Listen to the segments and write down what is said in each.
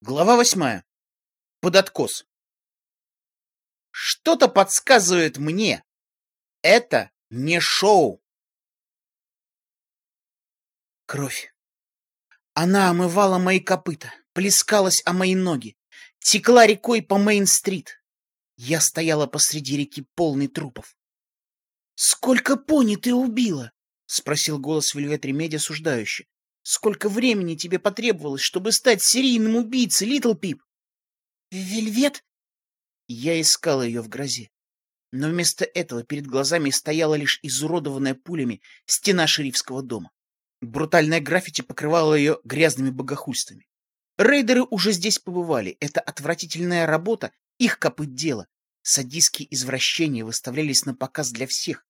Глава восьмая. Под откос. Что-то подсказывает мне. Это не шоу. Кровь. Она омывала мои копыта, плескалась о мои ноги, текла рекой по Мейн-стрит. Я стояла посреди реки, полный трупов. «Сколько пони ты убила?» — спросил голос Вельвет Ремеди осуждающий. Сколько времени тебе потребовалось, чтобы стать серийным убийцей, Литл Пип? Вельвет? Я искала ее в грозе. Но вместо этого перед глазами стояла лишь изуродованная пулями стена шерифского дома. Брутальная граффити покрывала ее грязными богохульствами. Рейдеры уже здесь побывали. Это отвратительная работа, их копыт дело. Садистские извращения выставлялись на показ для всех.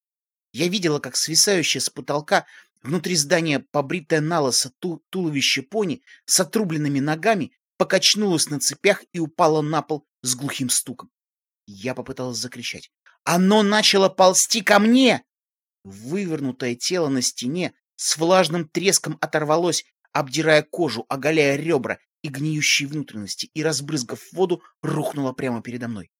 Я видела, как свисающая с потолка Внутри здания, побритое налысо ту туловище пони с отрубленными ногами покачнулось на цепях и упало на пол с глухим стуком. Я попыталась закричать. «Оно начало ползти ко мне!» Вывернутое тело на стене с влажным треском оторвалось, обдирая кожу, оголяя ребра и гниющие внутренности, и, разбрызгав воду, рухнуло прямо передо мной.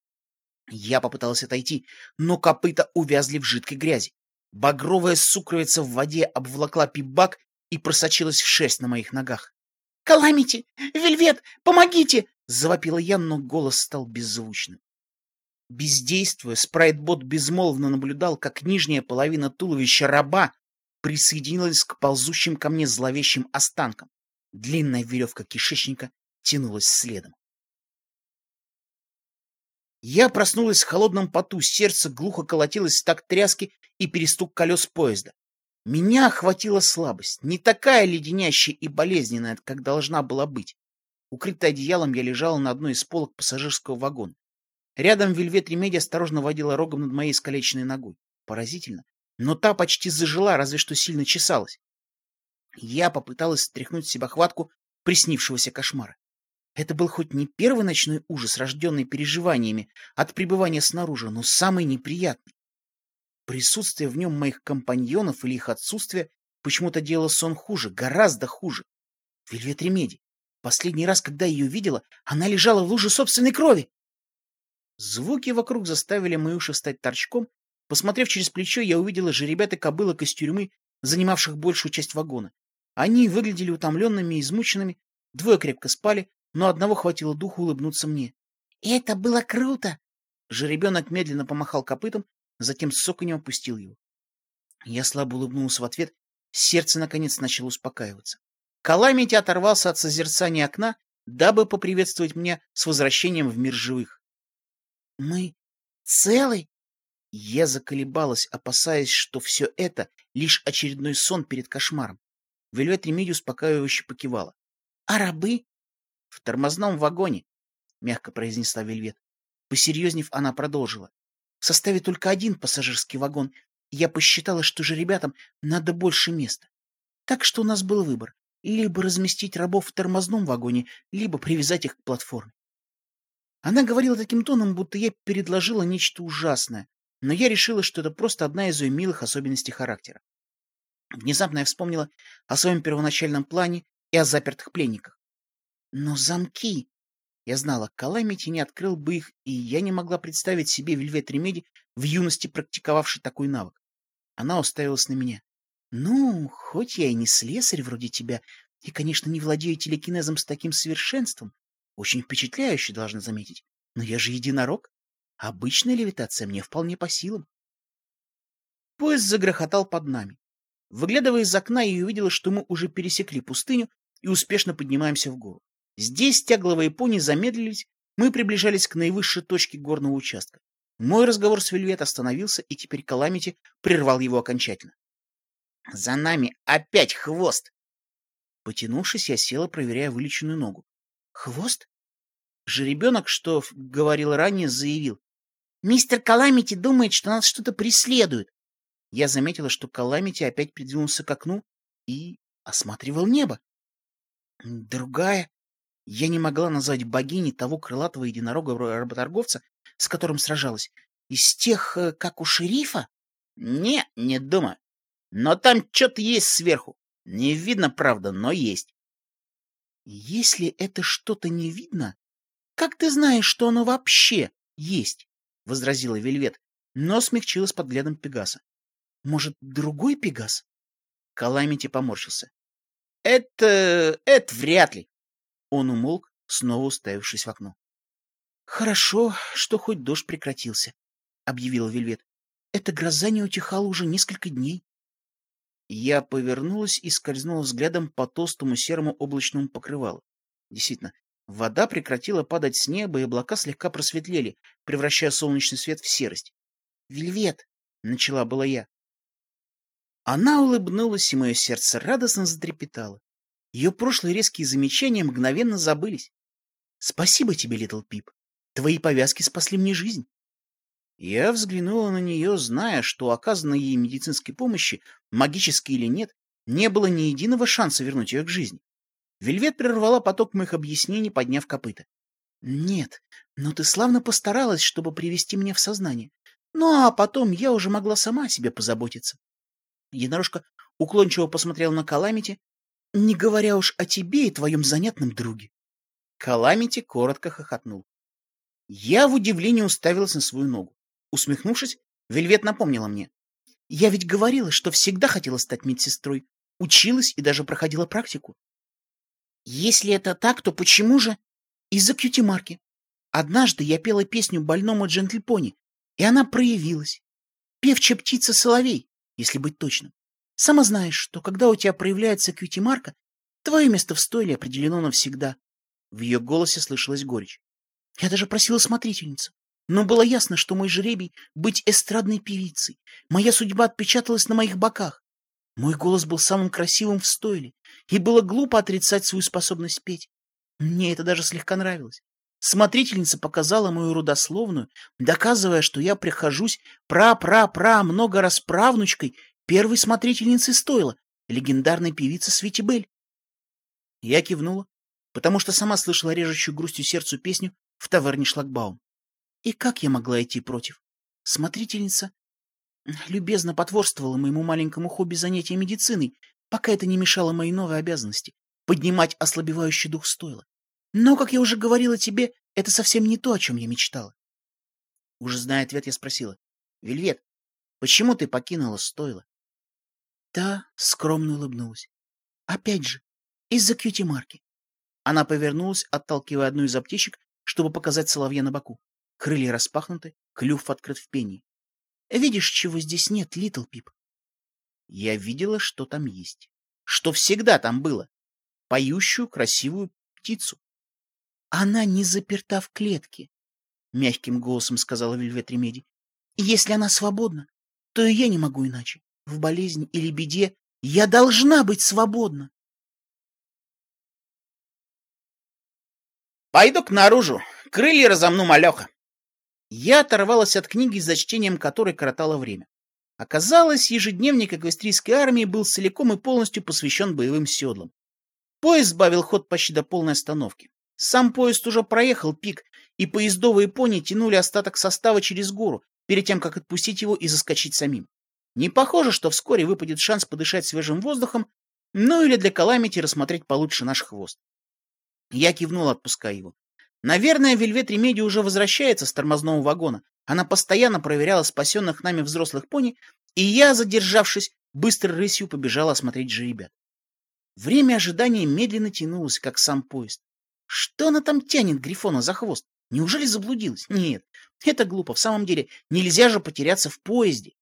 Я попыталась отойти, но копыта увязли в жидкой грязи. Багровая сукровица в воде обволокла пибак и просочилась в шерсть на моих ногах. «Каламити! Вельвет! Помогите!» — завопила я, но голос стал беззвучным. Бездействуя, спрайтбот безмолвно наблюдал, как нижняя половина туловища раба присоединилась к ползущим ко мне зловещим останкам. Длинная веревка кишечника тянулась следом. Я проснулась в холодном поту, сердце глухо колотилось так тряски и перестук колес поезда. Меня охватила слабость, не такая леденящая и болезненная, как должна была быть. Укрытая одеялом, я лежала на одной из полок пассажирского вагона. Рядом вельвет Ремеди осторожно водила рогом над моей искалеченной ногой. Поразительно. Но та почти зажила, разве что сильно чесалась. Я попыталась стряхнуть с себя хватку приснившегося кошмара. Это был хоть не первый ночной ужас, рожденный переживаниями от пребывания снаружи, но самый неприятный. Присутствие в нем моих компаньонов или их отсутствие почему-то делало сон хуже, гораздо хуже. Вельвет Ремеди. Последний раз, когда ее видела, она лежала в луже собственной крови. Звуки вокруг заставили уши стать торчком. Посмотрев через плечо, я увидела же ребята кобылок из тюрьмы, занимавших большую часть вагона. Они выглядели утомленными и измученными, двое крепко спали, но одного хватило духу улыбнуться мне. «Это было круто!» Жеребенок медленно помахал копытом, затем с соконем опустил его. Я слабо улыбнулся в ответ, сердце наконец начало успокаиваться. Каламити оторвался от созерцания окна, дабы поприветствовать меня с возвращением в мир живых. «Мы целы?» Я заколебалась, опасаясь, что все это — лишь очередной сон перед кошмаром. Вельвет Ремиди успокаивающе покивала. «А рабы?» В тормозном вагоне, — мягко произнесла Вельвет. Посерьезнев, она продолжила. В составе только один пассажирский вагон, я посчитала, что же ребятам надо больше места. Так что у нас был выбор — либо разместить рабов в тормозном вагоне, либо привязать их к платформе. Она говорила таким тоном, будто я предложила нечто ужасное, но я решила, что это просто одна из ее милых особенностей характера. Внезапно я вспомнила о своем первоначальном плане и о запертых пленниках. Но замки... Я знала, Каламити не открыл бы их, и я не могла представить себе Вельвет Ремеди в юности практиковавший такой навык. Она уставилась на меня. «Ну, хоть я и не слесарь вроде тебя, и, конечно, не владею телекинезом с таким совершенством, очень впечатляюще, должна заметить, но я же единорог. Обычная левитация мне вполне по силам». Поезд загрохотал под нами. Выглядывая из окна, я увидела, что мы уже пересекли пустыню и успешно поднимаемся в гору. Здесь тягловые пони замедлились, мы приближались к наивысшей точке горного участка. Мой разговор с Вельвет остановился, и теперь Каламити прервал его окончательно. «За нами опять хвост!» Потянувшись, я села, проверяя вылеченную ногу. «Хвост?» Жеребенок, что говорил ранее, заявил. «Мистер Каламити думает, что нас что-то преследует». Я заметила, что Каламити опять придвинулся к окну и осматривал небо. Другая, я не могла назвать богиней того крылатого единорога-работорговца, с которым сражалась. Из тех, э, как у шерифа? Не, не думаю. Но там что-то есть сверху. Не видно, правда, но есть. Если это что-то не видно, как ты знаешь, что оно вообще есть? — возразила Вельвет, но смягчилась под взглядом Пегаса. — Может, другой Пегас? Каламити поморщился. — Это... это вряд ли. Он умолк, снова уставившись в окно. — Хорошо, что хоть дождь прекратился, — объявила Вельвет. — Эта гроза не утихала уже несколько дней. Я повернулась и скользнула взглядом по толстому серому облачному покрывалу. Действительно, вода прекратила падать с неба, и облака слегка просветлели, превращая солнечный свет в серость. «Вельвет!» — начала была я. Она улыбнулась, и мое сердце радостно затрепетало. Ее прошлые резкие замечания мгновенно забылись. «Спасибо тебе, Литл Пип. Твои повязки спасли мне жизнь». Я взглянула на нее, зная, что оказанной ей медицинской помощи, магической или нет, не было ни единого шанса вернуть ее к жизни. Вельвет прервала поток моих объяснений, подняв копыта. «Нет, но ты славно постаралась, чтобы привести меня в сознание. Ну, а потом я уже могла сама о себе позаботиться». Единорожка уклончиво посмотрел на Каламити, не говоря уж о тебе и твоем занятном друге. Каламити коротко хохотнул. Я в удивлении уставилась на свою ногу. Усмехнувшись, Вельвет напомнила мне. Я ведь говорила, что всегда хотела стать медсестрой, училась и даже проходила практику. Если это так, то почему же? Из-за кьюти-марки. Однажды я пела песню больному джентльпони, и она проявилась. Певчая птица соловей, если быть точным. Сама знаешь, что когда у тебя проявляется кьюти-марка, твое место в стойле определено навсегда. В ее голосе слышалась горечь. Я даже просила смотрительницу. Но было ясно, что мой жребий — быть эстрадной певицей. Моя судьба отпечаталась на моих боках. Мой голос был самым красивым в стойле, и было глупо отрицать свою способность петь. Мне это даже слегка нравилось. Смотрительница показала мою родословную, доказывая, что я прихожусь пра-пра-пра много раз правнучкой первой смотрительницы стойла, легендарной певицы Светибель. Я кивнула, потому что сама слышала режущую грустью сердцу песню в таверне Шлагбаум. И как я могла идти против? Смотрительница любезно потворствовала моему маленькому хобби занятия медициной, пока это не мешало моей новой обязанности — поднимать ослабевающий дух стойла. Но, как я уже говорила тебе, это совсем не то, о чем я мечтала. Уже зная ответ, я спросила. — Вельвет, почему ты покинула стойло? Та скромно улыбнулась. — Опять же, из-за кьюти-марки. Она повернулась, отталкивая одну из аптечек, чтобы показать соловья на боку. Крылья распахнуты, клюв открыт в пении. Видишь, чего здесь нет, Литл Пип? Я видела, что там есть. Что всегда там было. Поющую красивую птицу. Она не заперта в клетке, — мягким голосом сказала Вельвет Ремеди. Если она свободна, то и я не могу иначе. В болезни или беде я должна быть свободна. Пойду-ка наружу, крылья разомну малеха. Я оторвалась от книги, за чтением которой коротало время. Оказалось, ежедневник эквестрийской армии был целиком и полностью посвящен боевым седлам. Поезд сбавил ход почти до полной остановки. Сам поезд уже проехал пик, и поездовые пони тянули остаток состава через гору, перед тем, как отпустить его и заскочить самим. Не похоже, что вскоре выпадет шанс подышать свежим воздухом, ну или для Каламити рассмотреть получше наш хвост. Я кивнул, отпуская его. Наверное, Вельвет Ремеди уже возвращается с тормозного вагона. Она постоянно проверяла спасенных нами взрослых пони, и я, задержавшись, быстро рысью побежала осмотреть жеребят. Время ожидания медленно тянулось, как сам поезд. Что она там тянет Грифона за хвост? Неужели заблудилась? Нет, это глупо. В самом деле, нельзя же потеряться в поезде.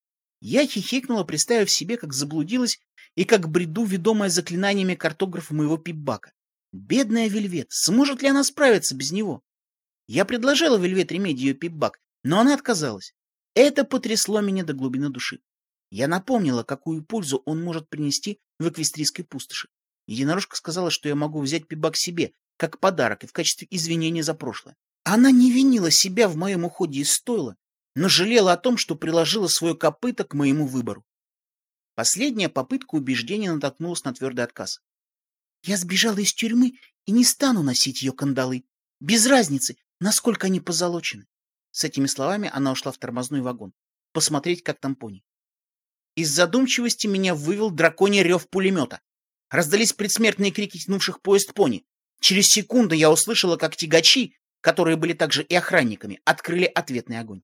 Я хихикнула, представив себе, как заблудилась и как бреду, ведомая заклинаниями картографа моего пипбака. Бедная Вельвет, сможет ли она справиться без него? Я предложила Вельвет ремедию пипбак, но она отказалась. Это потрясло меня до глубины души. Я напомнила, какую пользу он может принести в эквестрийской пустоши. Единорожка сказала, что я могу взять пибак себе, как подарок и в качестве извинения за прошлое. Она не винила себя в моем уходе из стойла, но жалела о том, что приложила свое копыто к моему выбору. Последняя попытка убеждения натолкнулась на твердый отказ. Я сбежала из тюрьмы и не стану носить ее кандалы. Без разницы, насколько они позолочены. С этими словами она ушла в тормозной вагон. Посмотреть, как там пони. Из задумчивости меня вывел драконий рев пулемета. Раздались предсмертные крики тянувших поезд пони. Через секунду я услышала, как тягачи, которые были также и охранниками, открыли ответный огонь.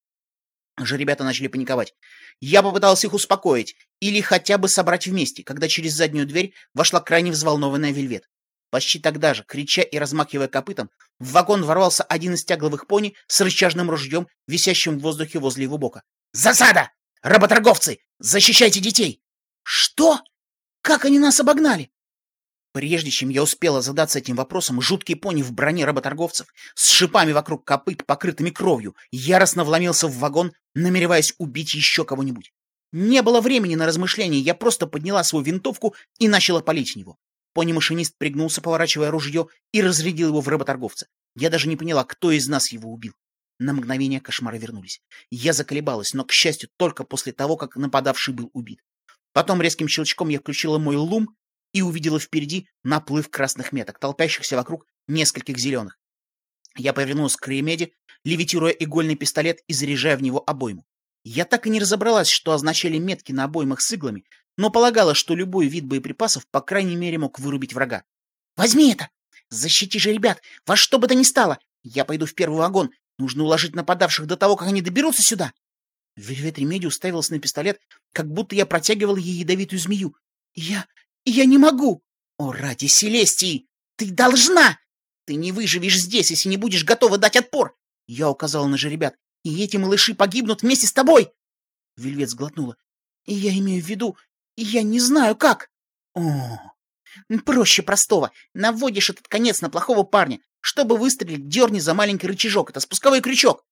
Уже ребята начали паниковать. Я попытался их успокоить или хотя бы собрать вместе, когда через заднюю дверь вошла крайне взволнованная Вельвет. Почти тогда же, крича и размахивая копытом, в вагон ворвался один из тягловых пони с рычажным ружьем, висящим в воздухе возле его бока. «Засада! Работорговцы! Защищайте детей!» «Что? Как они нас обогнали?» Прежде чем я успела задаться этим вопросом, жуткий пони в броне работорговцев с шипами вокруг копыт, покрытыми кровью, яростно вломился в вагон, намереваясь убить еще кого-нибудь. Не было времени на размышления, я просто подняла свою винтовку и начала палить в него. Пони-машинист пригнулся, поворачивая ружье, и разрядил его в работорговца. Я даже не поняла, кто из нас его убил. На мгновение кошмары вернулись. Я заколебалась, но, к счастью, только после того, как нападавший был убит. Потом резким щелчком я включила мой лум и увидела впереди наплыв красных меток, толпящихся вокруг нескольких зеленых. Я повернулась к Кремеде, левитируя игольный пистолет и заряжая в него обойму. Я так и не разобралась, что означали метки на обоймах с иглами, но полагала, что любой вид боеприпасов по крайней мере мог вырубить врага. «Возьми это! Защити же ребят! Во что бы то ни стало! Я пойду в первый вагон! Нужно уложить нападавших до того, как они доберутся сюда!» Вельвет Ремеди уставилась на пистолет, как будто я протягивал ей ядовитую змею. «Я... я не могу!» «О, ради Селестии! Ты должна! Ты не выживешь здесь, если не будешь готова дать отпор!» Я указала на жеребят. «И эти малыши погибнут вместе с тобой!» Вельвет сглотнула. «И я имею в виду, я не знаю как!» «О, проще простого. Наводишь этот конец на плохого парня. Чтобы выстрелить, дерни за маленький рычажок. Это спусковой крючок!»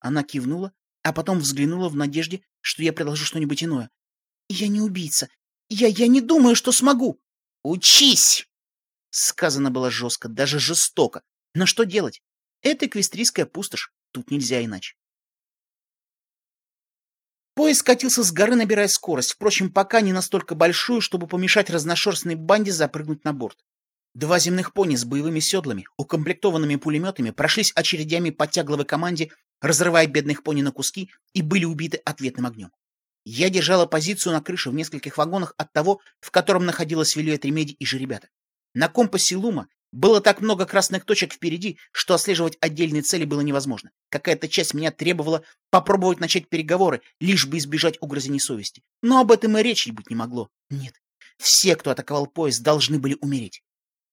Она кивнула, а потом взглянула в надежде, что я предложу что-нибудь иное. «Я не убийца. Я, я не думаю, что смогу». «Учись!» Сказано было жестко, даже жестоко. Но что делать? Это эквестрийская пустошь. Тут нельзя иначе. Поезд катился с горы, набирая скорость, впрочем, пока не настолько большую, чтобы помешать разношерстной банде запрыгнуть на борт. Два земных пони с боевыми седлами, укомплектованными пулеметами, прошлись очередями по тягловой команде, разрывая бедных пони на куски, и были убиты ответным огнем. Я держала позицию на крыше в нескольких вагонах от того, в котором находилась Вильюэт Ремеди и жеребята. На компасе Лума было так много красных точек впереди, что отслеживать отдельные цели было невозможно. Какая-то часть меня требовала попробовать начать переговоры, лишь бы избежать угрызений совести. Но об этом и речи быть не могло. Нет. Все, кто атаковал поезд, должны были умереть.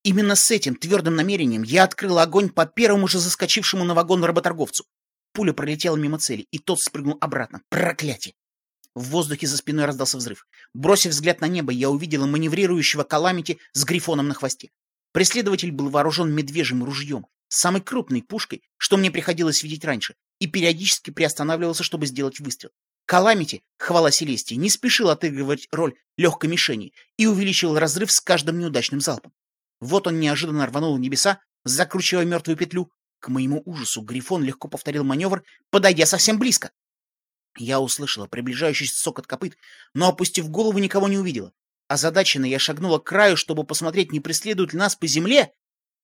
Именно с этим твердым намерением я открыл огонь по первому же заскочившему на вагон работорговцу. Пуля пролетела мимо цели, и тот спрыгнул обратно. Проклятие! В воздухе за спиной раздался взрыв. Бросив взгляд на небо, я увидела маневрирующего Каламити с грифоном на хвосте. Преследователь был вооружен медвежьим ружьем, самой крупной пушкой, что мне приходилось видеть раньше, и периодически приостанавливался, чтобы сделать выстрел. Каламити, хвала Селестии, не спешил отыгрывать роль легкой мишени и увеличил разрыв с каждым неудачным залпом. Вот он неожиданно рванул в небеса, закручивая мертвую петлю, к моему ужасу Грифон легко повторил маневр, подойдя совсем близко. Я услышала приближающийся сокот копыт, но, опустив голову, никого не увидела. Озадаченно я шагнула к краю, чтобы посмотреть, не преследуют ли нас по земле,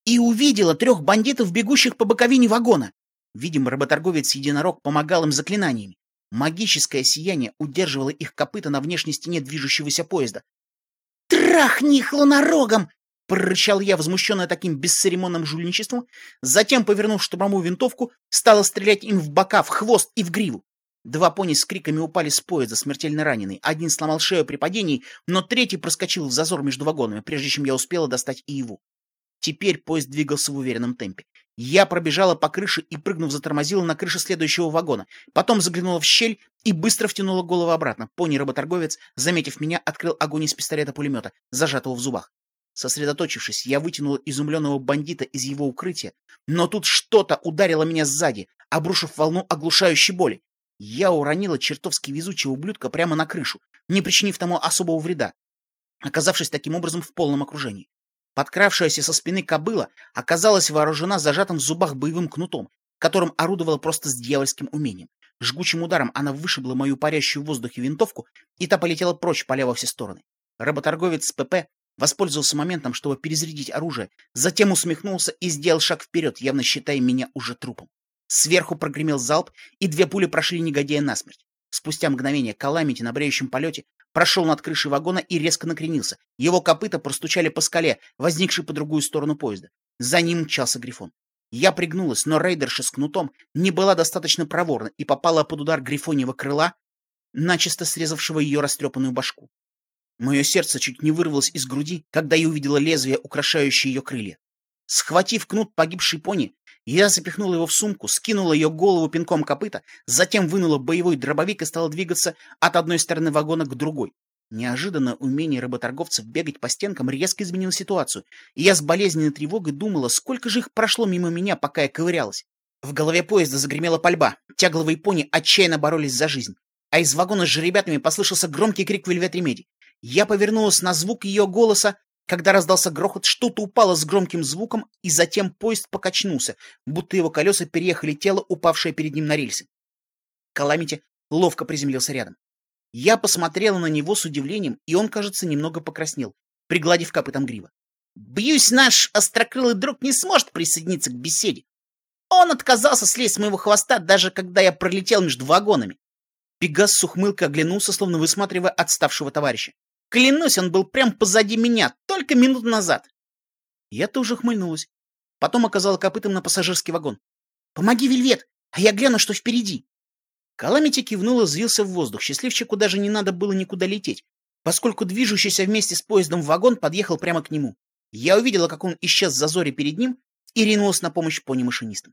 и увидела трех бандитов, бегущих по боковине вагона. Видимо, работорговец-единорог помогал им заклинаниями. Магическое сияние удерживало их копыта на внешней стене движущегося поезда. «Трахни их лунорогом!» прорычал я, возмущенная таким бесцеремонным жульничеством, затем, повернув штурмовую винтовку, стала стрелять им в бока, в хвост и в гриву. Два пони с криками упали с поезда, смертельно раненый. Один сломал шею при падении, но третий проскочил в зазор между вагонами, прежде чем я успела достать и его. Теперь поезд двигался в уверенном темпе. Я пробежала по крыше и, прыгнув, затормозила на крыше следующего вагона. Потом заглянула в щель и быстро втянула голову обратно. Пони-работорговец, заметив меня, открыл огонь из пистолета-пулемета, зажатого в зубах. Сосредоточившись, я вытянул изумленного бандита из его укрытия, но тут что-то ударило меня сзади, обрушив волну оглушающей боли. Я уронила чертовски везучего ублюдка прямо на крышу, не причинив тому особого вреда, оказавшись таким образом в полном окружении. Подкравшаяся со спины кобыла оказалась вооружена зажатым в зубах боевым кнутом, которым орудовала просто с дьявольским умением. Жгучим ударом она вышибла мою парящую в воздухе винтовку, и та полетела прочь, поля во все стороны. Работорговец с ПП Воспользовался моментом, чтобы перезарядить оружие, затем усмехнулся и сделал шаг вперед, явно считая меня уже трупом. Сверху прогремел залп, и две пули прошли негодяя насмерть. Спустя мгновение Каламити на бреющем полете прошел над крышей вагона и резко накренился. Его копыта простучали по скале, возникшей по другую сторону поезда. За ним мчался Грифон. Я пригнулась, но рейдерша с кнутом не была достаточно проворна и попала под удар грифоньего крыла, начисто срезавшего ее растрепанную башку. Мое сердце чуть не вырвалось из груди, когда я увидела лезвие, украшающее ее крылья. Схватив кнут погибшей пони, я запихнула его в сумку, скинула ее голову пинком копыта, затем вынула боевой дробовик и стала двигаться от одной стороны вагона к другой. Неожиданно умение работорговцев бегать по стенкам резко изменило ситуацию, и я с болезненной тревогой думала, сколько же их прошло мимо меня, пока я ковырялась. В голове поезда загремела пальба, тягловые пони отчаянно боролись за жизнь, а из вагона с жеребятами послышался громкий крик Вельвет Ремеди. Я повернулась на звук ее голоса, когда раздался грохот, что-то упало с громким звуком, и затем поезд покачнулся, будто его колеса переехали тело, упавшее перед ним на рельсы. Каламити ловко приземлился рядом. Я посмотрела на него с удивлением, и он, кажется, немного покраснел, пригладив копытом грива. «Бьюсь, наш острокрылый друг не сможет присоединиться к беседе. Он отказался слезть с моего хвоста, даже когда я пролетел между вагонами». Пегас с ухмылкой оглянулся, словно высматривая отставшего товарища. Клянусь, он был прям позади меня, только минут назад. Я тоже хмыльнулась. Потом оказала копытом на пассажирский вагон. «Помоги, Вельвет, а я гляну, что впереди». Каламити кивнул и взвился в воздух. Счастливчику даже не надо было никуда лететь, поскольку движущийся вместе с поездом вагон подъехал прямо к нему. Я увидела, как он исчез в зазоре перед ним и ринулась на помощь пони-машинистам.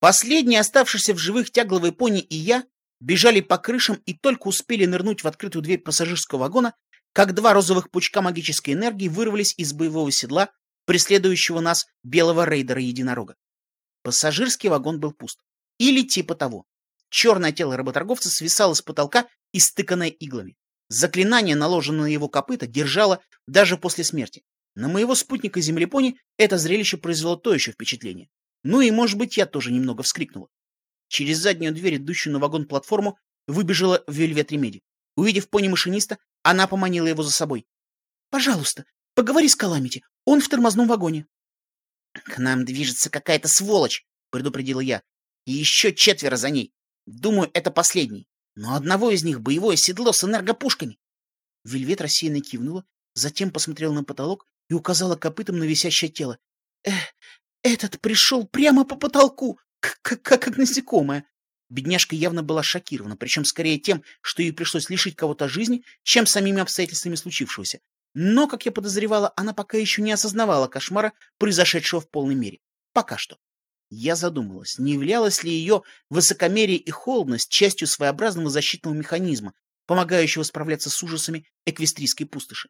Последний оставшийся в живых тягловый пони и я бежали по крышам и только успели нырнуть в открытую дверь пассажирского вагона, как два розовых пучка магической энергии вырвались из боевого седла преследующего нас белого рейдера-единорога. Пассажирский вагон был пуст. Или типа того. Черное тело работорговца свисало с потолка, истыканное иглами. Заклинание, наложенное на его копыта, держало даже после смерти. На моего спутника Землепони это зрелище произвело то еще впечатление. Ну и, может быть, я тоже немного вскрикнула. Через заднюю дверь, идущую на вагон-платформу, выбежала Вельвет Ремеди. Увидев пони-машиниста, она поманила его за собой. «Пожалуйста, поговори с Каламити. Он в тормозном вагоне». «К нам движется какая-то сволочь», — предупредила я. «И еще четверо за ней. Думаю, это последний. Но одного из них боевое седло с энергопушками». Вельвет рассеянно кивнула, затем посмотрела на потолок и указала копытом на висящее тело. «Эх, этот пришел прямо по потолку как, как, насекомое. Бедняжка явно была шокирована, причем скорее тем, что ей пришлось лишить кого-то жизни, чем самими обстоятельствами случившегося. Но, как я подозревала, она пока еще не осознавала кошмара, произошедшего в полной мере. Пока что. Я задумалась, не являлась ли ее высокомерие и холодность частью своеобразного защитного механизма, помогающего справляться с ужасами эквестрийской пустоши.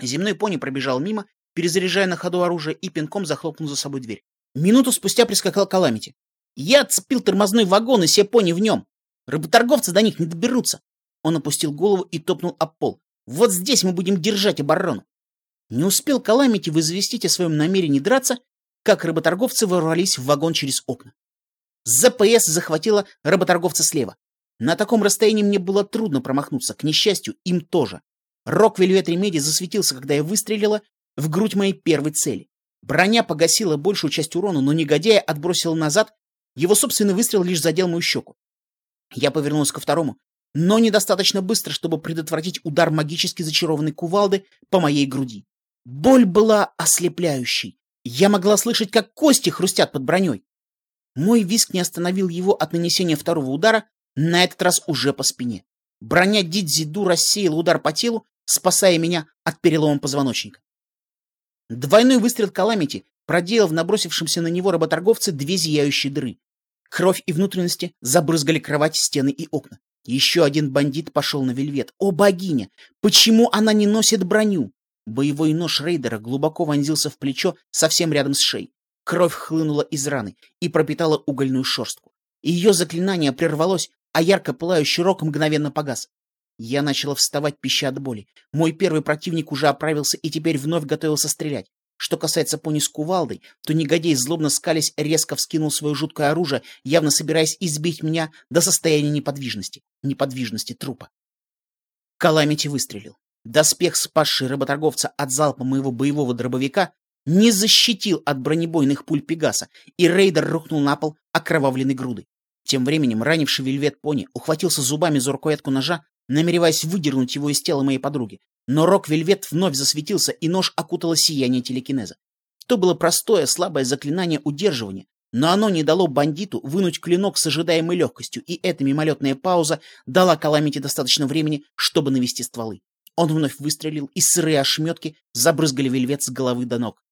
Земной пони пробежал мимо, перезаряжая на ходу оружие и пинком захлопнул за собой дверь. Минуту спустя прискакал Каламити. Я отцепил тормозной вагон и все в нем. Работорговцы до них не доберутся. Он опустил голову и топнул об пол. Вот здесь мы будем держать оборону. Не успел Каламити возвестить о своем намерении драться, как работорговцы ворвались в вагон через окна. ЗПС захватила работорговца слева. На таком расстоянии мне было трудно промахнуться, к несчастью, им тоже. Рок Вельвет Ремеди засветился, когда я выстрелила в грудь моей первой цели. Броня погасила большую часть урона, но негодяя отбросил назад, его собственный выстрел лишь задел мою щеку. Я повернулся ко второму, но недостаточно быстро, чтобы предотвратить удар магически зачарованной кувалды по моей груди. Боль была ослепляющей. Я могла слышать, как кости хрустят под броней. Мой виск не остановил его от нанесения второго удара, на этот раз уже по спине. Броня Дидзиду рассеяла удар по телу, спасая меня от перелома позвоночника. Двойной выстрел Каламити проделал в набросившемся на него работорговце две зияющие дыры. Кровь и внутренности забрызгали кровать, стены и окна. Еще один бандит пошел на вельвет. О, богиня! Почему она не носит броню? Боевой нож рейдера глубоко вонзился в плечо совсем рядом с шеей. Кровь хлынула из раны и пропитала угольную шерстку. Ее заклинание прервалось, а ярко пылающий рог мгновенно погас. Я начала вставать, пища от боли. Мой первый противник уже оправился и теперь вновь готовился стрелять. Что касается пони с кувалдой, то негодяй, злобно скались, резко вскинул свое жуткое оружие, явно собираясь избить меня до состояния неподвижности, неподвижности трупа. Каламити выстрелил. Доспех, спасший работорговца от залпа моего боевого дробовика, не защитил от бронебойных пуль Пегаса, и рейдер рухнул на пол окровавленной грудой. Тем временем ранивший вельвет пони ухватился зубами за рукоятку ножа, намереваясь выдернуть его из тела моей подруги. Но рок-вельвет вновь засветился, и нож окутало сияние телекинеза. То было простое, слабое заклинание удерживания, но оно не дало бандиту вынуть клинок с ожидаемой легкостью, и эта мимолетная пауза дала Каламити достаточно времени, чтобы навести стволы. Он вновь выстрелил, и сырые ошметки забрызгали вельвет с головы до ног.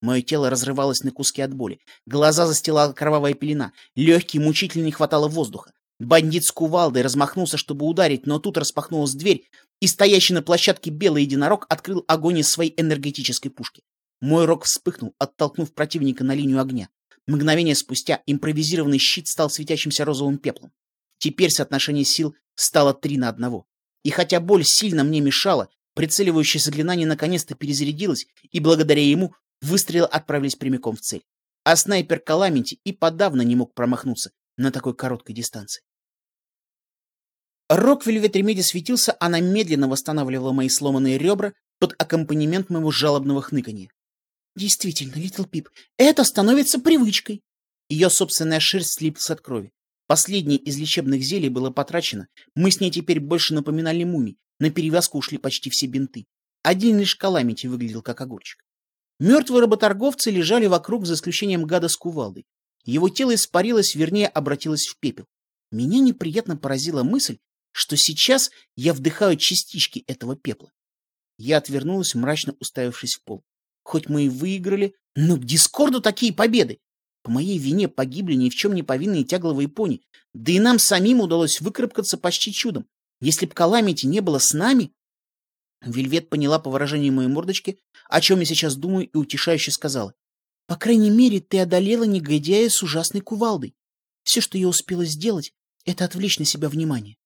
Мое тело разрывалось на куски от боли. Глаза застилала кровавая пелена. Легкие мучительно не хватало воздуха. Бандит с кувалдой размахнулся, чтобы ударить, но тут распахнулась дверь, и стоящий на площадке белый единорог открыл огонь из своей энергетической пушки. Мой рог вспыхнул, оттолкнув противника на линию огня. Мгновение спустя импровизированный щит стал светящимся розовым пеплом. Теперь соотношение сил стало три на одного. И хотя боль сильно мне мешала, прицеливающее заклинание наконец-то перезарядилось, и благодаря ему выстрелы отправились прямиком в цель. А снайпер Каламити и подавно не мог промахнуться на такой короткой дистанции. Рог Вельвет Ремеди светился, она медленно восстанавливала мои сломанные ребра под аккомпанемент моего жалобного хныканья. Действительно, Литл Пип, это становится привычкой. Ее собственная шерсть слиплась от крови. Последнее из лечебных зелий было потрачено. Мы с ней теперь больше напоминали мумий. На перевязку ушли почти все бинты. Один лишь Каламити выглядел как огурчик. Мертвые работорговцы лежали вокруг, за исключением гада с кувалдой. Его тело испарилось, вернее, обратилось в пепел. Меня неприятно поразила мысль, что сейчас я вдыхаю частички этого пепла. Я отвернулась, мрачно уставившись в пол. Хоть мы и выиграли, но к дискорду такие победы! По моей вине погибли ни в чем не повинные тягловые пони, да и нам самим удалось выкарабкаться почти чудом. Если б Каламити не было с нами... Вельвет поняла по выражению моей мордочки, о чем я сейчас думаю, и утешающе сказала. По крайней мере, ты одолела негодяя с ужасной кувалдой. Все, что я успела сделать, это отвлечь на себя внимание.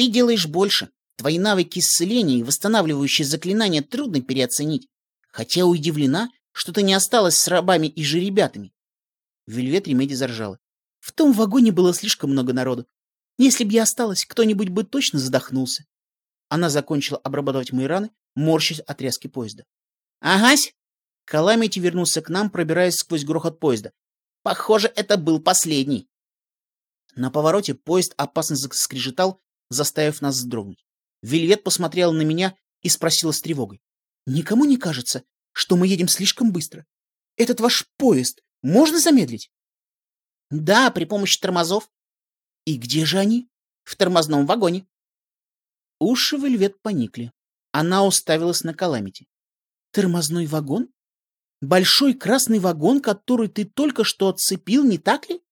Ты делаешь больше. Твои навыки исцеления и восстанавливающие заклинания трудно переоценить. Хотя удивлена, что ты не осталась с рабами и жеребятами. Вельвет Ремеди заржала. В том вагоне было слишком много народу. Если б я осталась, кто-нибудь бы точно задохнулся. Она закончила обрабатывать мои раны, морщась от тряски поезда. — Агась! Каламити вернулся к нам, пробираясь сквозь грохот поезда. Похоже, это был последний. На повороте поезд опасно заскрежетал, заставив нас вздрогнуть. Вельвет посмотрела на меня и спросила с тревогой. — Никому не кажется, что мы едем слишком быстро? Этот ваш поезд можно замедлить? — Да, при помощи тормозов. — И где же они? — В тормозном вагоне. Уши Вельвет поникли. Она уставилась на Каламити. — Тормозной вагон? Большой красный вагон, который ты только что отцепил, не так ли?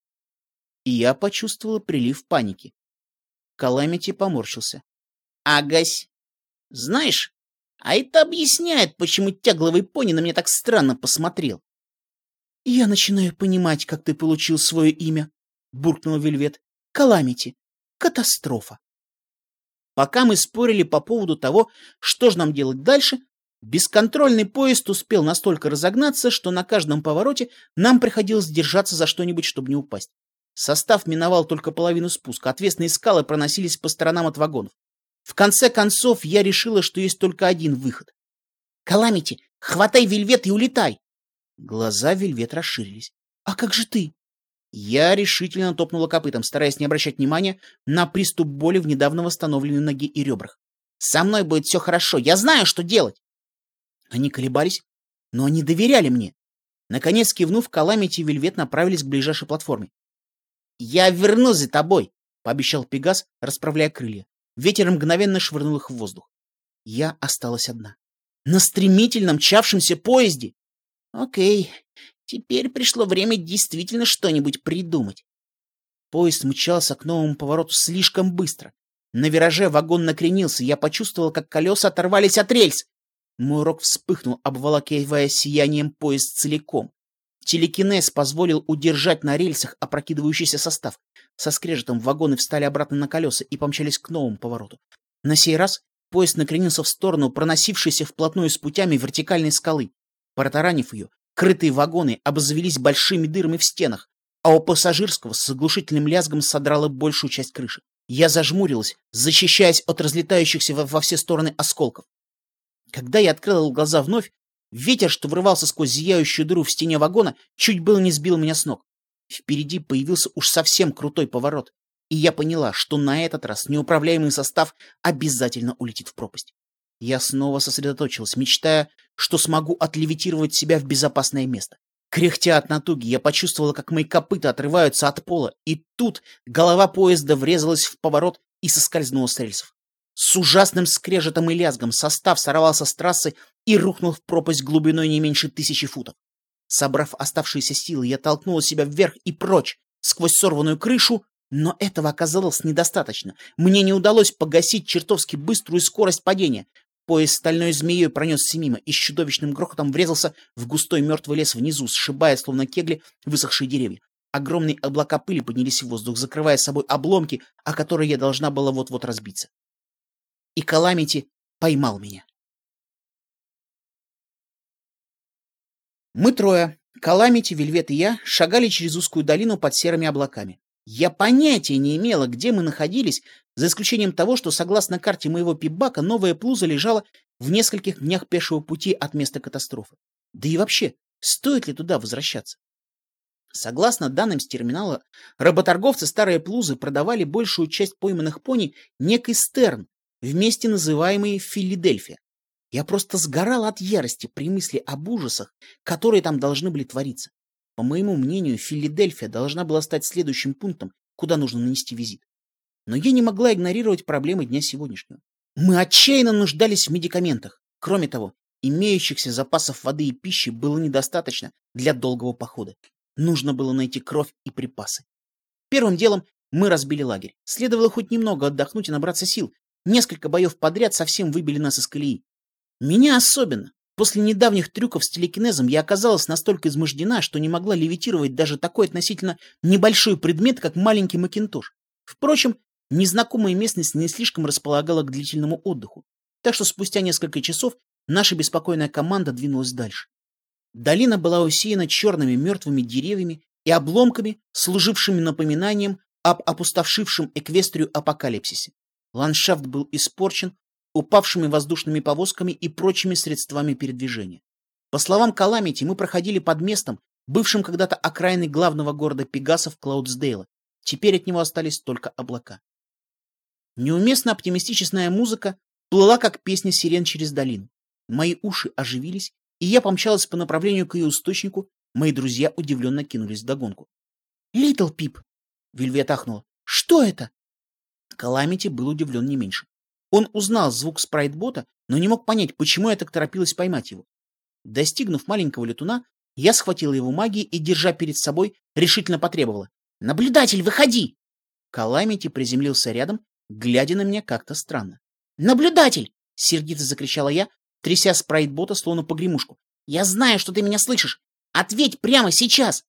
И я почувствовала прилив паники. Каламити поморщился. — Агась, знаешь, а это объясняет, почему тягловый пони на меня так странно посмотрел. — Я начинаю понимать, как ты получил свое имя, — буркнул Вельвет. — Каламити. Катастрофа. Пока мы спорили по поводу того, что же нам делать дальше, Бесконтрольный поезд успел настолько разогнаться, что на каждом повороте нам приходилось держаться за что-нибудь, чтобы не упасть. Состав миновал только половину спуска, отвесные скалы проносились по сторонам от вагонов. В конце концов, я решила, что есть только один выход. «Каламити, хватай вельвет и улетай!» Глаза вельвет расширились. «А как же ты?» Я решительно топнула копытом, стараясь не обращать внимания на приступ боли в недавно восстановленной ноге и ребрах. «Со мной будет все хорошо, я знаю, что делать!» Они колебались, но они доверяли мне. Наконец, кивнув, Каламити и Вельвет направились к ближайшей платформе. «Я вернусь за тобой!» — пообещал Пегас, расправляя крылья. Ветер мгновенно швырнул их в воздух. Я осталась одна. На стремительном мчавшемся поезде! Окей, теперь пришло время действительно что-нибудь придумать. Поезд мчался к новому повороту слишком быстро. На вираже вагон накренился, я почувствовал, как колеса оторвались от рельс. Мой рог вспыхнул, обволакивая сиянием поезд целиком. Телекинез позволил удержать на рельсах опрокидывающийся состав. Со скрежетом вагоны встали обратно на колеса и помчались к новому повороту. На сей раз поезд накренился в сторону проносившейся вплотную с путями вертикальной скалы. Протаранив ее, крытые вагоны обозвелись большими дырами в стенах, а у пассажирского с оглушительным лязгом содрало большую часть крыши. Я зажмурилась, защищаясь от разлетающихся во, во все стороны осколков. Когда я открыл глаза вновь, ветер, что врывался сквозь зияющую дыру в стене вагона, чуть было не сбил меня с ног. Впереди появился уж совсем крутой поворот, и я поняла, что на этот раз неуправляемый состав обязательно улетит в пропасть. Я снова сосредоточилась, мечтая, что смогу отлевитировать себя в безопасное место. Кряхтя от натуги, я почувствовала, как мои копыта отрываются от пола, и тут голова поезда врезалась в поворот и соскользнула с рельсов. С ужасным скрежетом и лязгом состав сорвался с трассы и рухнул в пропасть глубиной не меньше тысячи футов. Собрав оставшиеся силы, я толкнула себя вверх и прочь, сквозь сорванную крышу, но этого оказалось недостаточно. Мне не удалось погасить чертовски быструю скорость падения. Поезд стальной змеей пронесся мимо и с чудовищным грохотом врезался в густой мертвый лес внизу, сшибая, словно кегли, высохшие деревья. Огромные облака пыли поднялись в воздух, закрывая собой обломки, о которые я должна была вот-вот разбиться. И Каламити поймал меня. Мы трое, Каламити, Вельвет и я, шагали через узкую долину под серыми облаками. Я понятия не имела, где мы находились, за исключением того, что, согласно карте моего пибака, новая плуза лежала в нескольких днях пешего пути от места катастрофы. Да и вообще, стоит ли туда возвращаться? Согласно данным с терминала, работорговцы старые плузы продавали большую часть пойманных пони некий Стерн, вместе называемый Филадельфия. Я просто сгорал от ярости при мысли об ужасах, которые там должны были твориться. По моему мнению, Филадельфия должна была стать следующим пунктом, куда нужно нанести визит. Но я не могла игнорировать проблемы дня сегодняшнего. Мы отчаянно нуждались в медикаментах. Кроме того, имеющихся запасов воды и пищи было недостаточно для долгого похода. Нужно было найти кровь и припасы. Первым делом мы разбили лагерь. Следовало хоть немного отдохнуть и набраться сил. Несколько боев подряд совсем выбили нас из колеи. Меня особенно. После недавних трюков с телекинезом я оказалась настолько измождена, что не могла левитировать даже такой относительно небольшой предмет, как маленький макинтош. Впрочем, незнакомая местность не слишком располагала к длительному отдыху, так что спустя несколько часов наша беспокойная команда двинулась дальше. Долина была усеяна черными мертвыми деревьями и обломками, служившими напоминанием об опустошившем эквестрию апокалипсисе. Ландшафт был испорчен упавшими воздушными повозками и прочими средствами передвижения. По словам Каламити, мы проходили под местом, бывшим когда-то окраиной главного города Пегасов Клаудсдейла. Теперь от него остались только облака. Неуместно оптимистичная музыка плыла, как песня сирен через долину. Мои уши оживились, и я помчалась по направлению к ее источнику. Мои друзья удивленно кинулись в догонку. «Литл Пип!» — Вильвет ахнула. «Что это?» Каламити был удивлен не меньше. Он узнал звук спрайтбота, но не мог понять, почему я так торопилась поймать его. Достигнув маленького летуна, я схватила его магией и, держа перед собой, решительно потребовала. «Наблюдатель, выходи!» Каламити приземлился рядом, глядя на меня как-то странно. «Наблюдатель!» — сердито закричала я, тряся спрайтбота словно погремушку. «Я знаю, что ты меня слышишь! Ответь прямо сейчас!»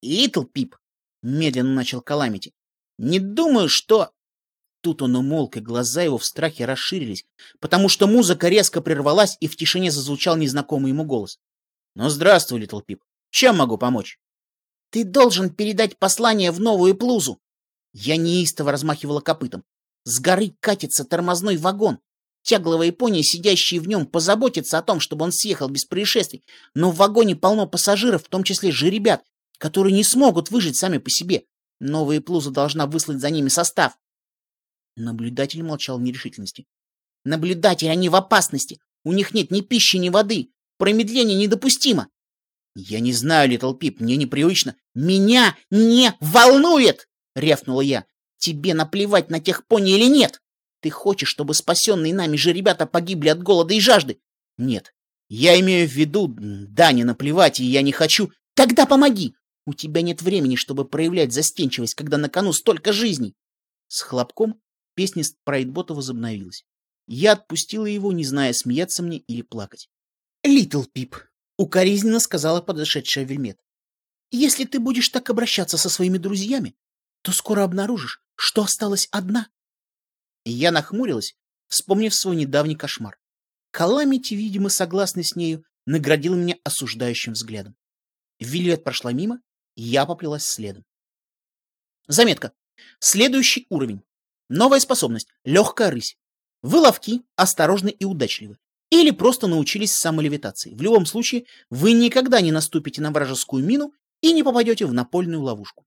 «Литл Пип!» — медленно начал Каламити. «Не думаю, что...» Тут он умолк, и глаза его в страхе расширились, потому что музыка резко прервалась, и в тишине зазвучал незнакомый ему голос. «Ну, здравствуй, Литл Пип. Чем могу помочь?» «Ты должен передать послание в новую плузу!» Я неистово размахивала копытом. С горы катится тормозной вагон. Тягловые пони, сидящие в нем, позаботятся о том, чтобы он съехал без происшествий, но в вагоне полно пассажиров, в том числе жеребят, которые не смогут выжить сами по себе. Новая плуза должна выслать за ними состав. Наблюдатель молчал в нерешительности. «Наблюдатель, они в опасности! У них нет ни пищи, ни воды! Промедление недопустимо!» «Я не знаю, Литл Пип, мне непривычно!» «Меня не волнует!» — рявкнула я. «Тебе наплевать на тех пони или нет? Ты хочешь, чтобы спасенные нами же ребята погибли от голода и жажды?» «Нет, я имею в виду, да, не наплевать, и я не хочу...» «Тогда помоги! У тебя нет времени, чтобы проявлять застенчивость, когда на кону столько жизней!» С хлопком Песня спрайтбота возобновилась. Я отпустила его, не зная, смеяться мне или плакать. «Литл Пип», — укоризненно сказала подошедшая Вельмет. «Если ты будешь так обращаться со своими друзьями, то скоро обнаружишь, что осталась одна». Я нахмурилась, вспомнив свой недавний кошмар. Каламити, видимо, согласный с нею, наградил меня осуждающим взглядом. Вильвет прошла мимо, я поплелась следом. Заметка. Следующий уровень. Новая способность – легкая рысь. Вы ловки, осторожны и удачливы. Или просто научились самолевитации. В любом случае, вы никогда не наступите на вражескую мину и не попадете в напольную ловушку.